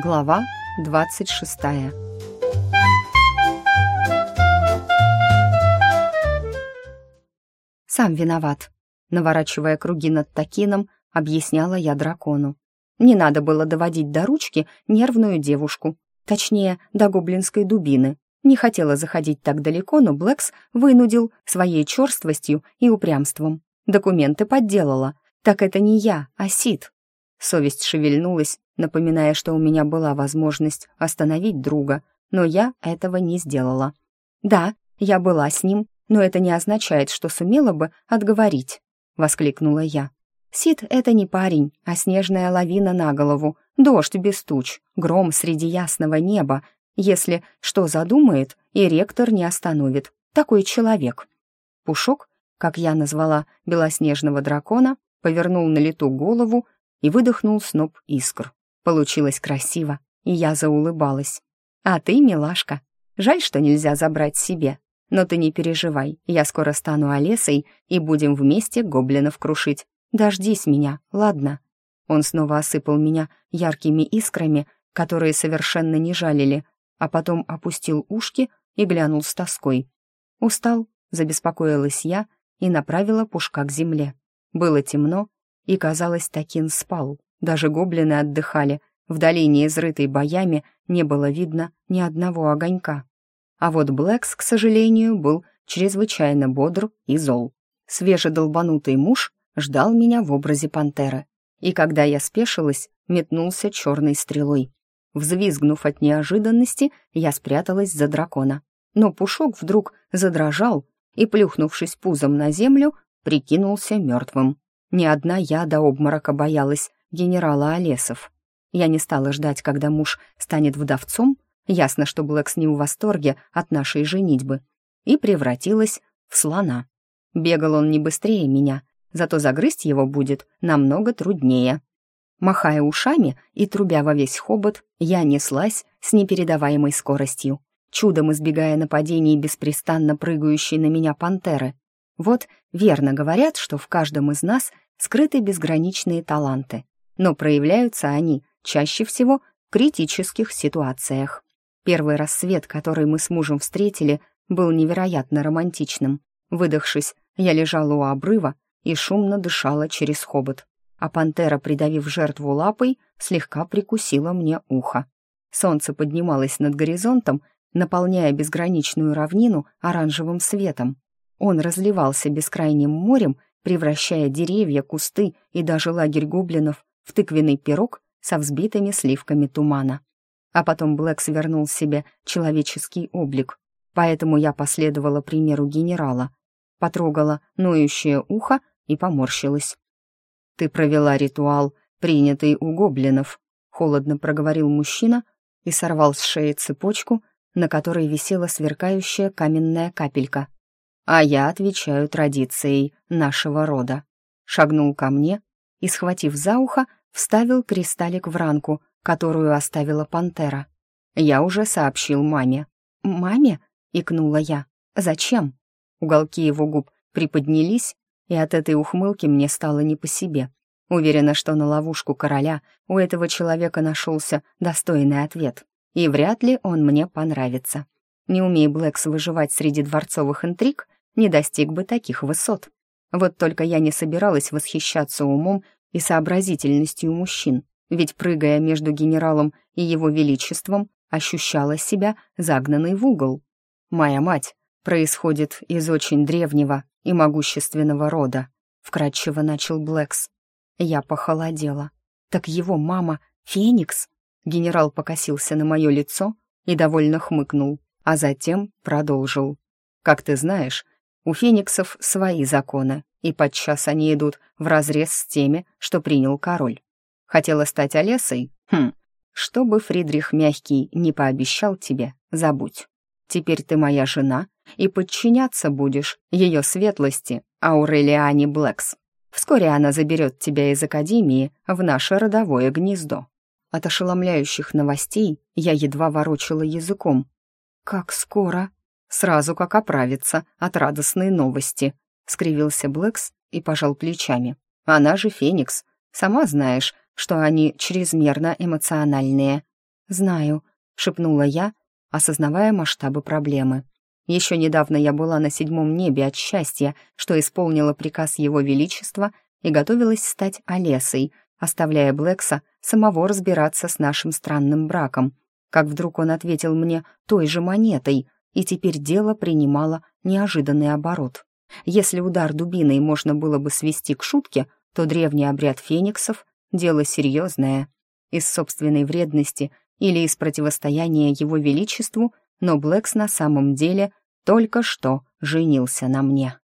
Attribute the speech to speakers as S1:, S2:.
S1: Глава 26 «Сам виноват», — наворачивая круги над Такином, объясняла я дракону. «Не надо было доводить до ручки нервную девушку, точнее, до гоблинской дубины. Не хотела заходить так далеко, но Блэкс вынудил своей черствостью и упрямством. Документы подделала. Так это не я, а Сид. Совесть шевельнулась, напоминая, что у меня была возможность остановить друга, но я этого не сделала. Да, я была с ним, но это не означает, что сумела бы отговорить, воскликнула я. Сид — это не парень, а снежная лавина на голову, дождь без туч, гром среди ясного неба, если что задумает, и ректор не остановит. Такой человек. Пушок, как я назвала белоснежного дракона, повернул на лету голову и выдохнул сноп искр. Получилось красиво, и я заулыбалась. «А ты, милашка, жаль, что нельзя забрать себе. Но ты не переживай, я скоро стану Олесой, и будем вместе гоблинов крушить. Дождись меня, ладно?» Он снова осыпал меня яркими искрами, которые совершенно не жалили, а потом опустил ушки и глянул с тоской. «Устал?» — забеспокоилась я и направила пушка к земле. Было темно, и, казалось, Такин спал. Даже гоблины отдыхали. В долине, изрытой боями, не было видно ни одного огонька. А вот Блэкс, к сожалению, был чрезвычайно бодр и зол. Свежедолбанутый муж ждал меня в образе пантеры. И когда я спешилась, метнулся черной стрелой. Взвизгнув от неожиданности, я спряталась за дракона. Но Пушок вдруг задрожал и, плюхнувшись пузом на землю, прикинулся мертвым. Ни одна я до обморока боялась генерала Олесов. Я не стала ждать, когда муж станет вдовцом, ясно, что Блэкс не в восторге от нашей женитьбы, и превратилась в слона. Бегал он не быстрее меня, зато загрызть его будет намного труднее. Махая ушами и трубя во весь хобот, я неслась с непередаваемой скоростью, чудом избегая нападений беспрестанно прыгающей на меня пантеры. Вот верно говорят, что в каждом из нас скрыты безграничные таланты, но проявляются они чаще всего в критических ситуациях. Первый рассвет, который мы с мужем встретили, был невероятно романтичным. Выдохшись, я лежала у обрыва и шумно дышала через хобот, а пантера, придавив жертву лапой, слегка прикусила мне ухо. Солнце поднималось над горизонтом, наполняя безграничную равнину оранжевым светом. Он разливался бескрайним морем, превращая деревья, кусты и даже лагерь гоблинов в тыквенный пирог со взбитыми сливками тумана. А потом Блэк свернул себе человеческий облик, поэтому я последовала примеру генерала, потрогала ноющее ухо и поморщилась. «Ты провела ритуал, принятый у гоблинов», — холодно проговорил мужчина и сорвал с шеи цепочку, на которой висела сверкающая каменная капелька — а я отвечаю традицией нашего рода. Шагнул ко мне и, схватив за ухо, вставил кристаллик в ранку, которую оставила пантера. Я уже сообщил маме. «Маме?» — икнула я. «Зачем?» Уголки его губ приподнялись, и от этой ухмылки мне стало не по себе. Уверена, что на ловушку короля у этого человека нашелся достойный ответ, и вряд ли он мне понравится. Не умея Блэкс выживать среди дворцовых интриг, не достиг бы таких высот. Вот только я не собиралась восхищаться умом и сообразительностью мужчин, ведь, прыгая между генералом и его величеством, ощущала себя загнанной в угол. «Моя мать происходит из очень древнего и могущественного рода», вкратчиво начал Блэкс. Я похолодела. «Так его мама — Феникс?» Генерал покосился на мое лицо и довольно хмыкнул, а затем продолжил. «Как ты знаешь, у фениксов свои законы, и подчас они идут вразрез с теми, что принял король. Хотела стать Олесой? Хм, что бы Фридрих Мягкий не пообещал тебе, забудь. Теперь ты моя жена, и подчиняться будешь ее светлости Аурелиане Блэкс. Вскоре она заберет тебя из Академии в наше родовое гнездо. От ошеломляющих новостей я едва ворочала языком. «Как скоро?» Сразу как оправиться от радостной новости», — скривился Блэкс и пожал плечами. «Она же Феникс. Сама знаешь, что они чрезмерно эмоциональные. «Знаю», — шепнула я, осознавая масштабы проблемы. Еще недавно я была на седьмом небе от счастья, что исполнила приказ Его Величества и готовилась стать Олесой, оставляя Блэкса самого разбираться с нашим странным браком. Как вдруг он ответил мне той же монетой, и теперь дело принимало неожиданный оборот. Если удар дубиной можно было бы свести к шутке, то древний обряд фениксов — дело серьезное. Из собственной вредности или из противостояния его величеству, но Блэкс на самом деле только что женился на мне.